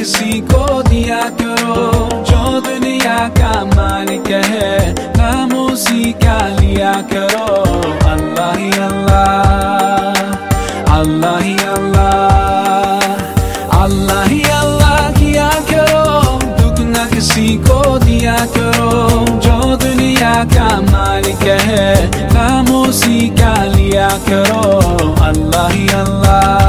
किसी को दिया करो, जो दुनिया का मालिक है नाम उसी का लिया करो। अल्लाह ही अल्लाह अल्लाह ही अल्लाह अल्लाह ही अल्लाह किया करो। दुख न किसी को दिया करो, जो दुनिया का मालिक है नाम उसी का लिया करो। अल्लाह ही अल्लाह।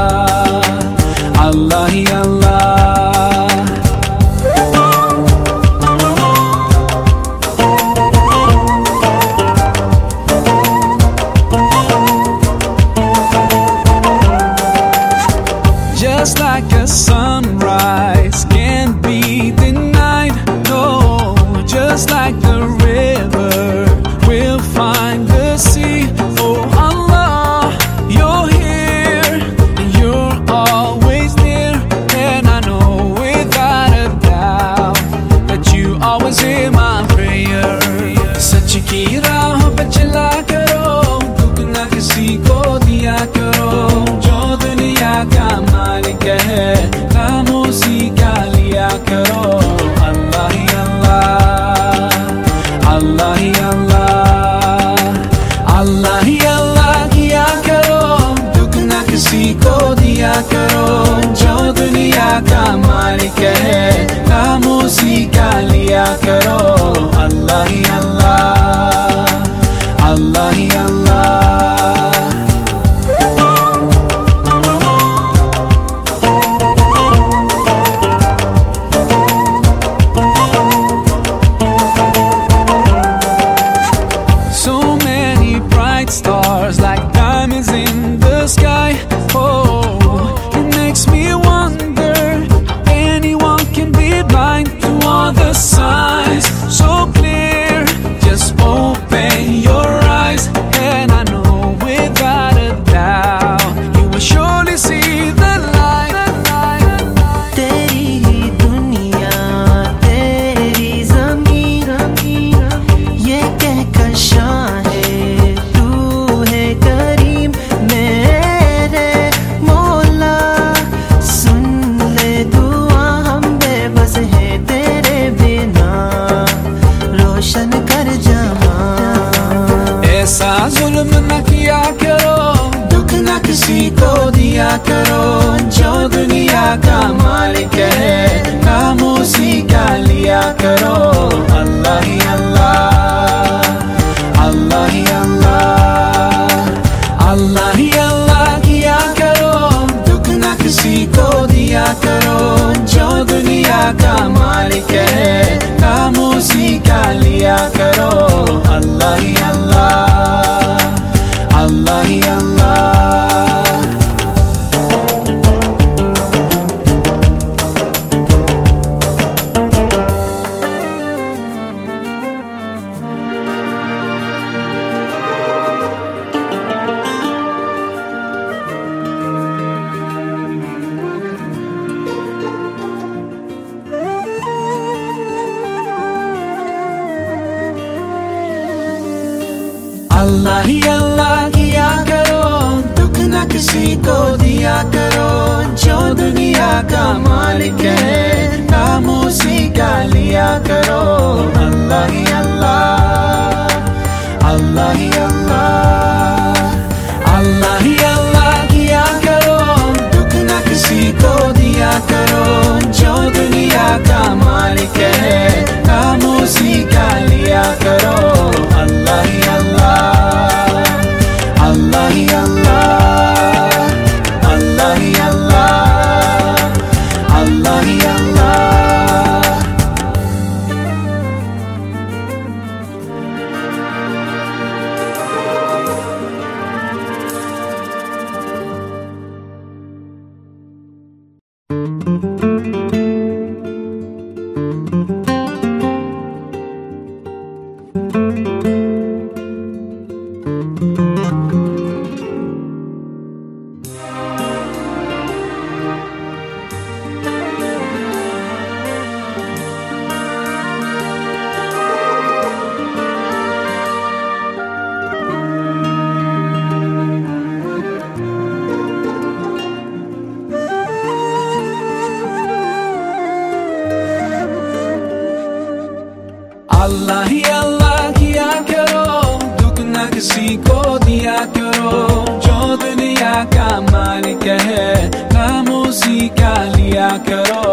करो जो दुनिया का अल्लाह ही अल्लाह किया करो दुख न किसी को दिया करो जो दुनिया का मालिक है नाम उसी का लिया करो अल्लाह ही अल्लाह अल्लाह ही quiero